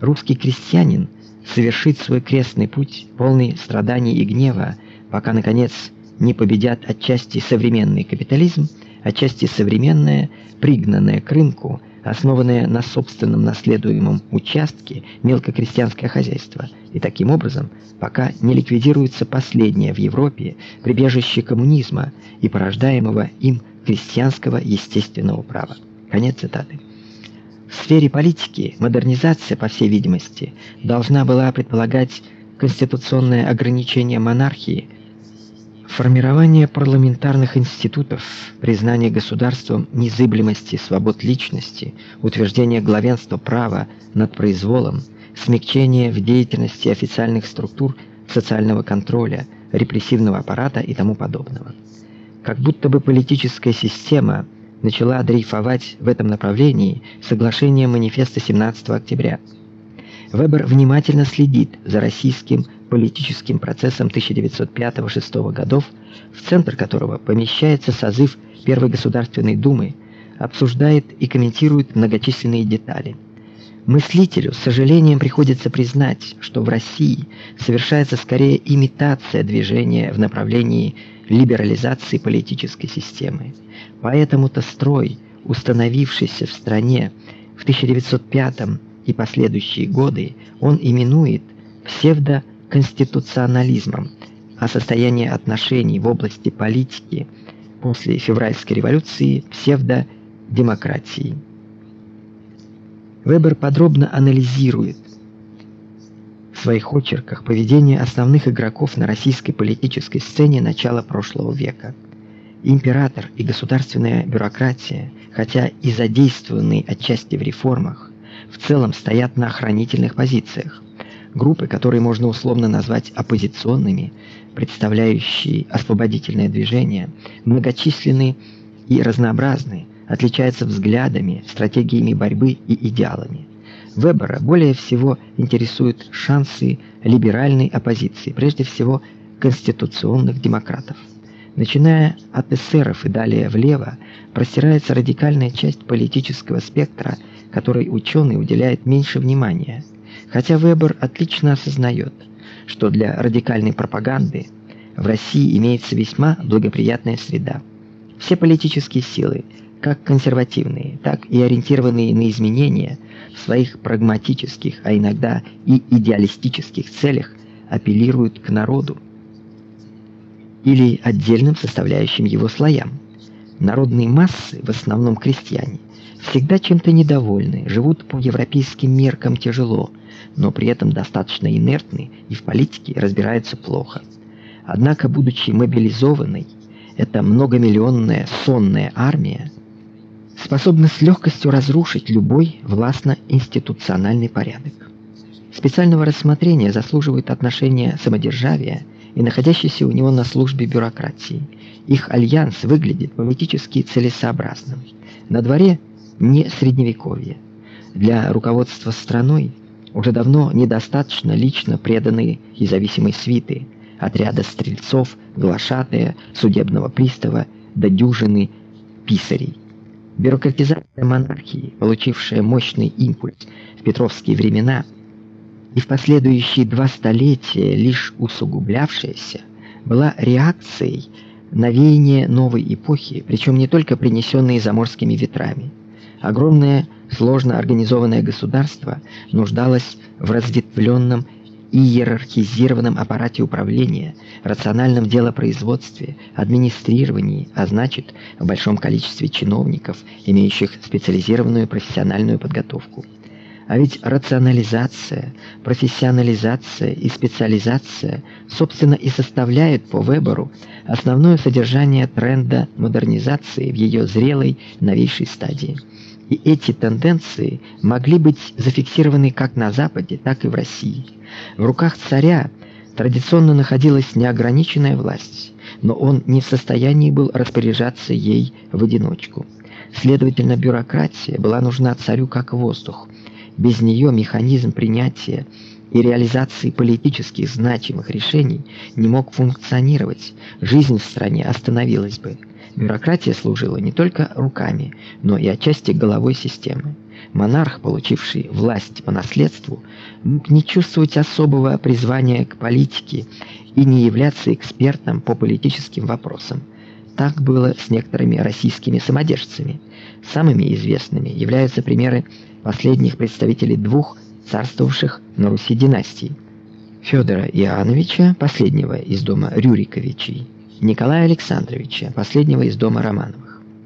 Русский крестьянин совершит свой крестный путь, полный страданий и гнева, пока наконец не победят отчасти современный капитализм, отчасти современное, пригнанное к рынку, основанное на собственном наследуемом участке мелкокрестьянское хозяйство. И таким образом, пока не ликвидируется последнее в Европе прибежище коммунизма и порождаемого им крестьянского естественного права. Конец цитаты. В сфере политики модернизация, по всей видимости, должна была предполагать конституционное ограничение монархии, формирование парламентарных институтов, признание государством незыблемости свобод личности, утверждение главенства права над произволом, смягчение в деятельности официальных структур социального контроля, репрессивного аппарата и тому подобного. Как будто бы политическая система начала дрейфовать в этом направлении соглашением манифеста 17 октября. Вебер внимательно следит за российским политическим процессом 1905-6 годов, в центр которого помещается созыв Первой Государственной Думы, обсуждает и комментирует многочисленные детали. Мыслителю с сожалением приходится признать, что в России совершается скорее имитация движения в направлении либерализации политической системы. Поэтому-то строй, установившийся в стране в 1905 и последующие годы, он именует псевдоконституционализмом, а состояние отношений в области политики после февральской революции псевдодемократией. Вебер подробно анализирует в своих очерках поведение основных игроков на российской политической сцене начала прошлого века. Император и государственная бюрократия, хотя и задействованные отчасти в реформах, в целом стоят на охранительных позициях. Группы, которые можно условно назвать оппозиционными, представляющие освободительное движение, многочисленны и разнообразны, отличаются взглядами, стратегиями борьбы и идеалами. Вебера более всего интересуют шансы либеральной оппозиции, прежде всего конституционных демократов. Начиная от эсеров и далее влево, простирается радикальная часть политического спектра, которой ученый уделяет меньше внимания. Хотя Вебер отлично осознает, что для радикальной пропаганды в России имеется весьма благоприятная среда. Все политические силы как консервативные, так и ориентированные на изменения в своих прагматических, а иногда и идеалистических целях апеллируют к народу или отдельным составляющим его слоям. Народные массы, в основном крестьяне, всегда чем-то недовольны, живут по европейским меркам тяжело, но при этом достаточно инертны и в политике разбираются плохо. Однако, будучи мобилизованной, эта многомиллионная сонная армия способна с легкостью разрушить любой властно-институциональный порядок. Специального рассмотрения заслуживают отношения самодержавия и находящейся у него на службе бюрократии. Их альянс выглядит политически целесообразным. На дворе не средневековье. Для руководства страной уже давно недостаточно лично преданные независимой свиты, отряда стрельцов, глашатая, судебного пристава до дюжины писарей. Бюрократизация монархии, получившая мощный импульс в петровские времена и в последующие два столетия лишь усугублявшаяся, была реакцией на веяние новой эпохи, причем не только принесенные заморскими ветрами. Огромное, сложно организованное государство нуждалось в разветвленном иерархизированном аппарате управления, рациональном делопроизводстве, администрировании, а значит, в большом количестве чиновников, имеющих специализированную профессиональную подготовку. А ведь рационализация, профессионализация и специализация, собственно, и составляют по выбору основное содержание тренда модернизации в ее зрелой новейшей стадии. И эти тенденции могли быть зафиксированы как на западе, так и в России. В руках царя традиционно находилась неограниченная власть, но он не в состоянии был распоряжаться ей в одиночку. Следовательно, бюрократия была нужна царю как воздух. Без нее механизм принятия и реализации политических значимых решений не мог функционировать. Жизнь в стране остановилась бы. Бюрократия служила не только руками, но и отчасти головой системы. Монарх, получивший власть по наследству, мог не чувствовать особого призвания к политике и не являться экспертом по политическим вопросам. Так было с некоторыми российскими самодержцами. Самыми известными являются примеры последних представителей двух царствовавших на Руси династий: Федора Иоанновича, последнего из дома Рюриковичей, Николая Александровича, последнего из дома Романовых.